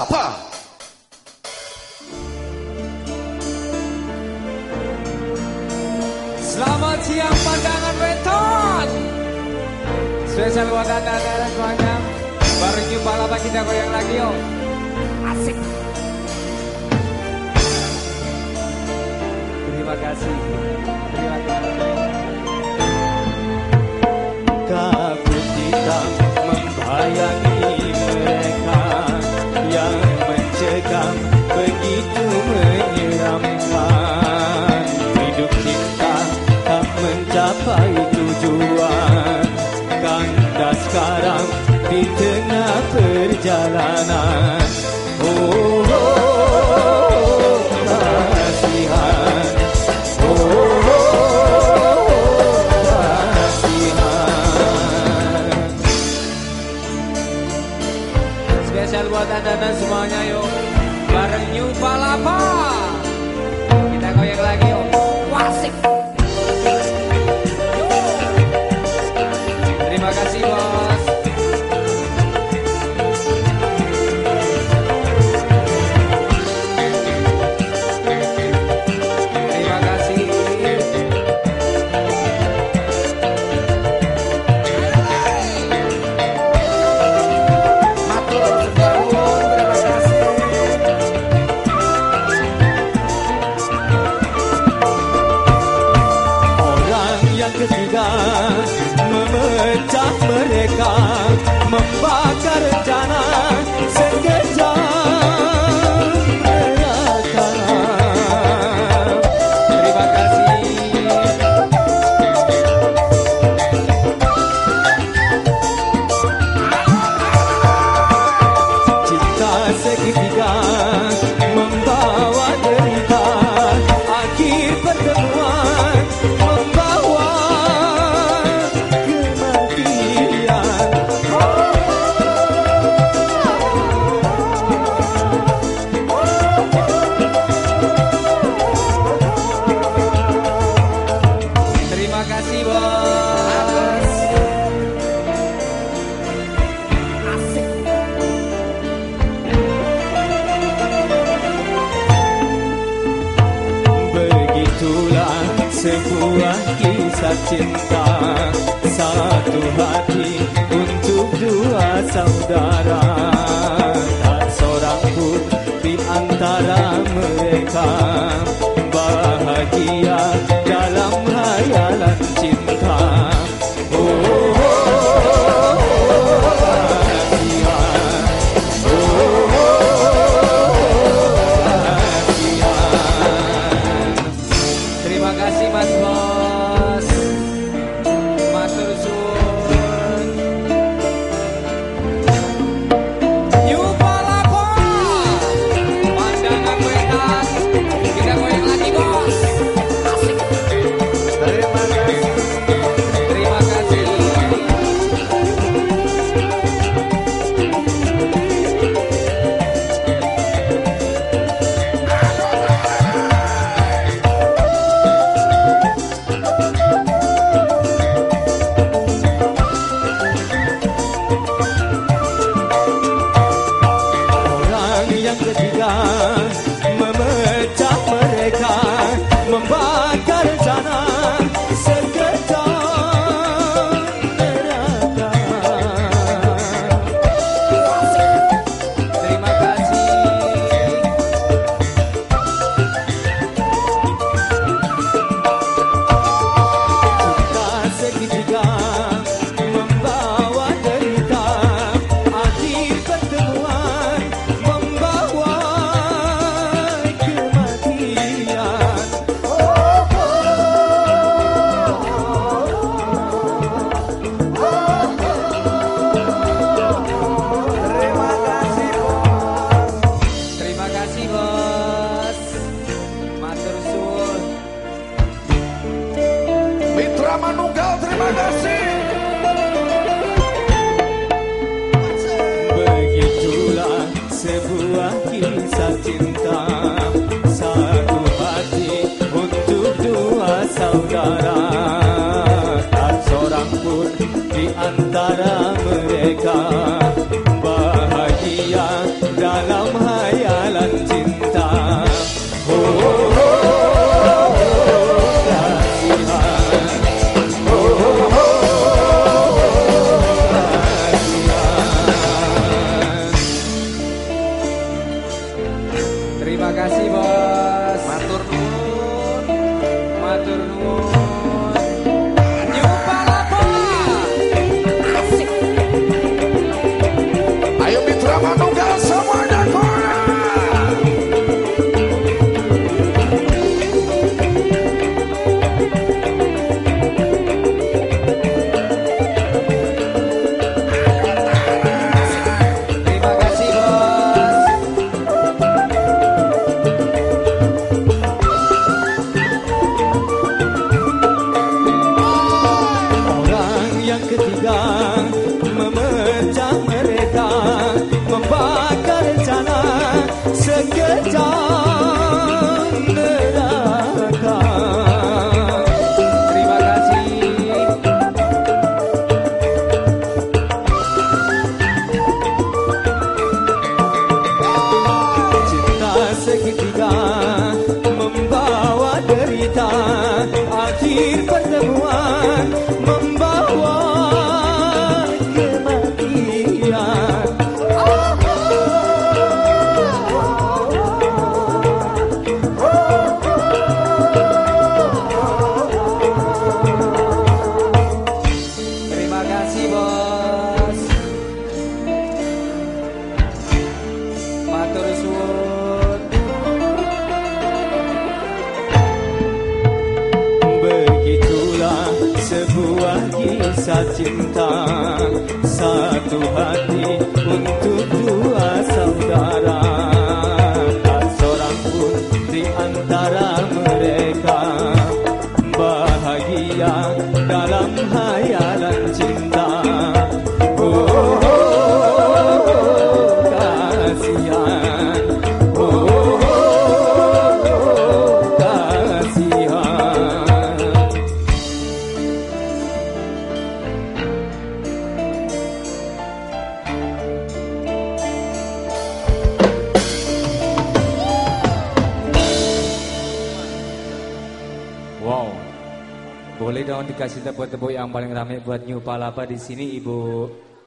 Apa? Selamat siang pandangan weton. Spesial buat anda dan semuanya Baru jumpa lama kita goyang lagi yo. Asik. Terima kasih. Terima kasih. Kabut hitam membayangi perjalanan Oh, oh, oh Oh, oh, Spesial buat anda dan semuanya yuk. Bareng New Palapa. Kita goyang lagi yuk cinta Terima kasih. Begitulah sebuah kisah cinta satu hati untuk dua saudara. Tak seorang pun di antara mereka bahagia dalam hayat. seketika kisah cinta satu hati untuk dua Boleh dong dikasih tepuk-tepuk yang paling rame buat New Palapa di sini Ibu.